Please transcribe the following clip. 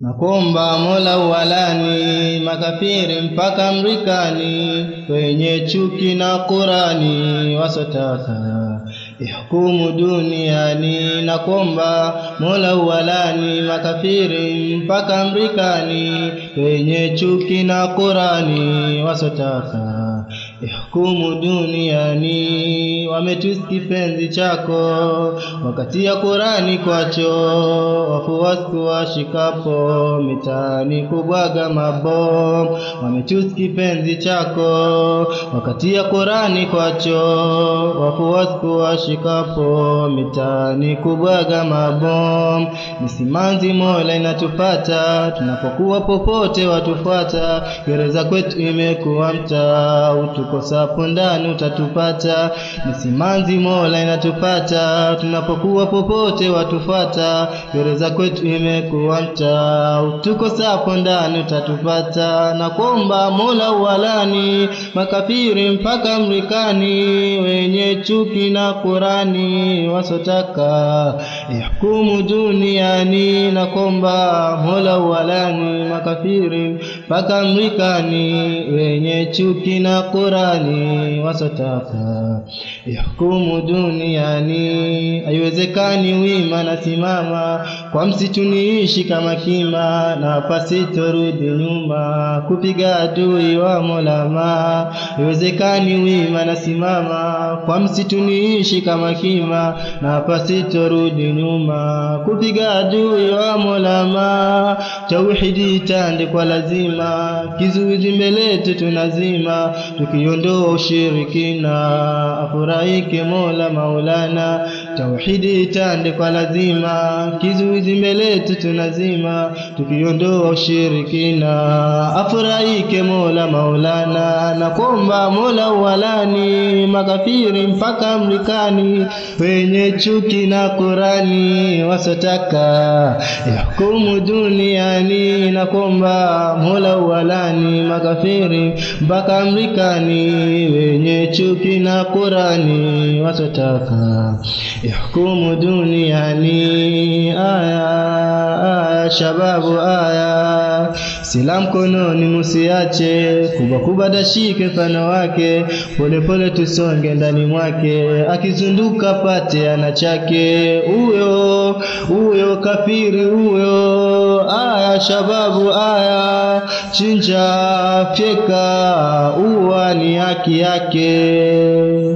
Nakuomba Mola uwalani makafiri mpaka mrikani, wenye chuki na Qurani wasotaka ihukumu duniani. Nakomba Mola uwalani makafiri mpaka mrikani, wenye chuki na Qurani wasotaka ihkumu duniani. Wametusi penzi chako wakati ya Qurani kwacho, wafuasi washikapo mitaani kubwaga mabomu. Wametusi penzi chako wakati ya Qurani kwacho, wafuasi washikapo mitaani kubwaga mabomu. Misimanzi Mola inatupata tunapokuwa popote watufuata, gereza kwetu imekuwa mtaa, utukosapo ndani utatupata. Misimanzi Mola inatupata tunapokuwa popote watufata, gereza kwetu imekuwa utukosa hapo ndani utatupata. Na kuomba Mola uwalani makafiri mpaka mrikani, wenye chuki na Qurani wasotaka ihkumu duniani. Na kuomba Mola uwalani makafiri mpaka mrikani, wenye chuki na Qurani wasotaka yahkumu duniani. Haiwezekani wima na simama. Kwa msitu niishi kama kima, na pasitorudi nyuma. Kupiga adui wa Molama. Haiwezekani wima na simama. Kwa msitu niishi kama kima, na pasitorudi nyuma. Kupiga adui wa Molama. Tauhidi itande kwa lazima, kizuizi mbeletu tunazima, tukiondoa ushirikina afurahike Mola Maulana. Tauhidi tande kwa lazima, kizuizi mbeletu tunazima, tukiondoa ushirikina afurahike Mola Maulana. Na kuomba Mola uwalani makafiri mpaka mrikani, wenye chuki na Kurani, wasotaka yahukumu duniani. Na kuomba Mola uwalani makafiri mpaka mrikani, wenye chuki na Qurani wasotaka ihkumu duniani. Aya aya shababu aya sila mkononi musiache, kubwa kubwa dashike mfano wake, polepole tusonge ndani mwake, akizunduka pate ana chake, huyo huyo kafiri huyo. Shababu aya chinja fyeka, uwa ni haki yake.